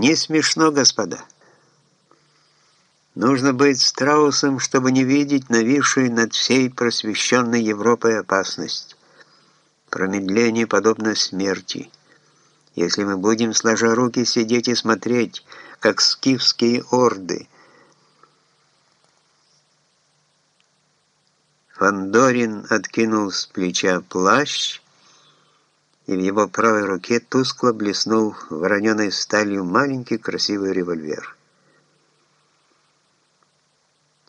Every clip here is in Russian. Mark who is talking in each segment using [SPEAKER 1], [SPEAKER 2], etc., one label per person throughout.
[SPEAKER 1] Не смешно, господа. Нужно быть страусом, чтобы не видеть нависшую над всей просвещенной Европой опасность. Промедление подобно смерти. Если мы будем, сложа руки, сидеть и смотреть, как скифские орды, Фандорин откинул с плеча плащ, и в его правой руке тускло блеснул вороненой сталью маленький красивый револьвер.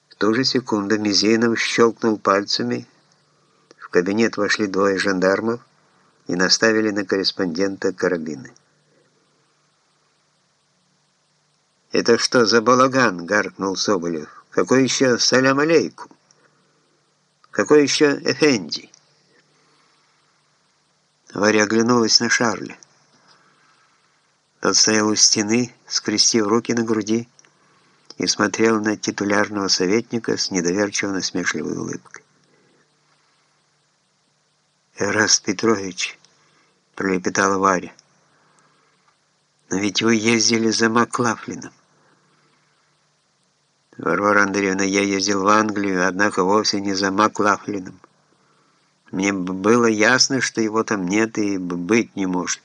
[SPEAKER 1] В ту же секунду Мизинов щелкнул пальцами, в кабинет вошли двое жандармов и наставили на корреспондента карабины. «Это что за балаган?» — гаркнул Соболев. «Какой еще салям алейкум? Какой еще эфенди?» Варя оглянулась на Шарля. Тот стоял у стены, скрестив руки на груди, и смотрел на титулярного советника с недоверчиво насмешливой улыбкой. «Эраст Петрович», — пролепетала Варя, — «но ведь вы ездили за Маклафлином». «Варвара Андреевна, я ездил в Англию, однако вовсе не за Маклафлином». Мне было ясно, что его там нет и быть не может.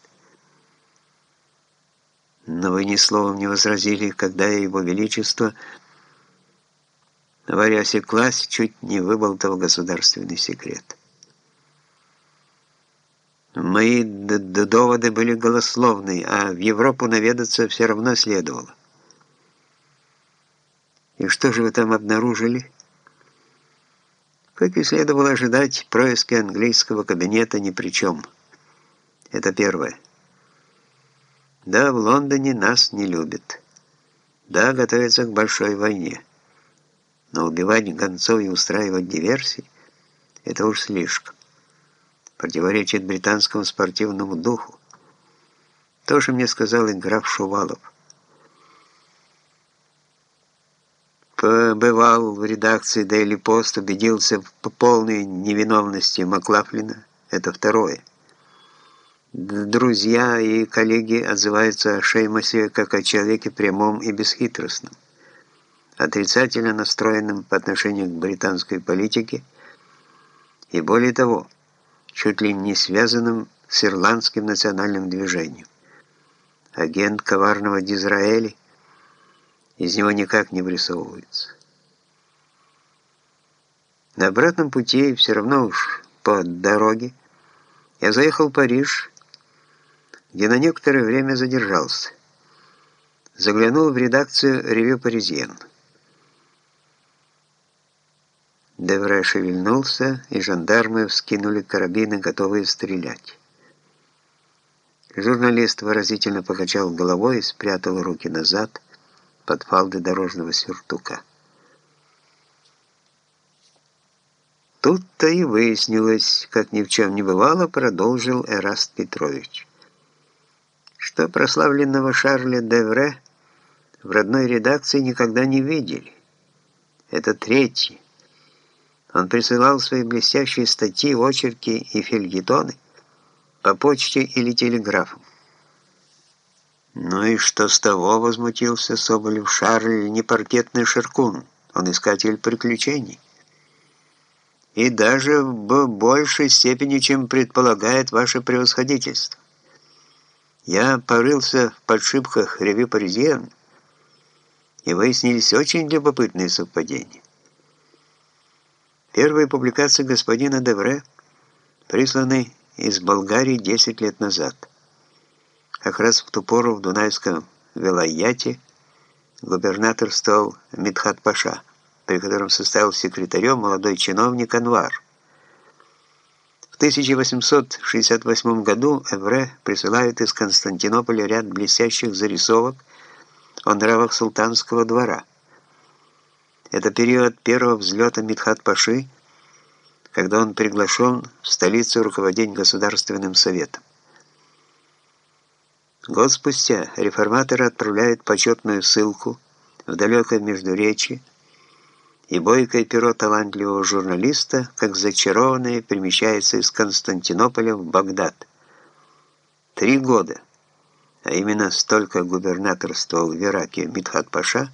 [SPEAKER 1] Но вы ни словом не возразили, когда его величество... Варя осеклась, чуть не выболтал государственный секрет. Мои доводы были голословны, а в Европу наведаться все равно следовало. И что же вы там обнаружили? Как и следовало ожидать, происки английского кабинета ни при чем. Это первое. Да, в Лондоне нас не любят. Да, готовятся к большой войне. Но убивать гонцов и устраивать диверсии – это уж слишком. Противоречит британскому спортивному духу. То же мне сказал и граф Шувалов. Побывал в редакции Daily Post, убедился в полной невиновности Маклафлина. Это второе. Друзья и коллеги отзываются о Шеймосе как о человеке прямом и бесхитростном, отрицательно настроенном по отношению к британской политике и, более того, чуть ли не связанным с ирландским национальным движением. Агент коварного Дизраэли – из него никак не вырисовывается. На обратном пути, все равно уж по дороге, я заехал в Париж, где на некоторое время задержался. Заглянул в редакцию «Ревю Паризьен». Девре шевельнулся, и жандармы вскинули карабины, готовые стрелять. Журналист выразительно покачал головой и спрятал руки назад, под фалды дорожного сюртука. Тут-то и выяснилось, как ни в чем не бывало, продолжил Эраст Петрович, что прославленного Шарля Девре в родной редакции никогда не видели. Это третий. Он присылал свои блестящие статьи, очерки и фельгетоны по почте или телеграфом. «Ну и что с того?» — возмутился Соболев. «Шарль не паркетный ширкун, он искатель приключений. И даже в большей степени, чем предполагает ваше превосходительство. Я порылся в подшибках ревю «Паризьен», и выяснились очень любопытные совпадения. Первые публикации господина Девре присланы из Болгарии 10 лет назад – как раз в ту пору в Дунайском Велаяте губернаторствовал Мидхат Паша, при котором состоял секретарем молодой чиновник Анвар. В 1868 году Эвре присылает из Константинополя ряд блестящих зарисовок о нравах султанского двора. Это период первого взлета Мидхат Паши, когда он приглашен в столицу руководить Государственным советом. Год спустя реформаторы отправляют почетную ссылку в далекое Междуречье, и бойкое перо талантливого журналиста, как зачарованное, перемещается из Константинополя в Багдад. Три года а именно столько губернаторствовал в Ираке Мидхат-Паша,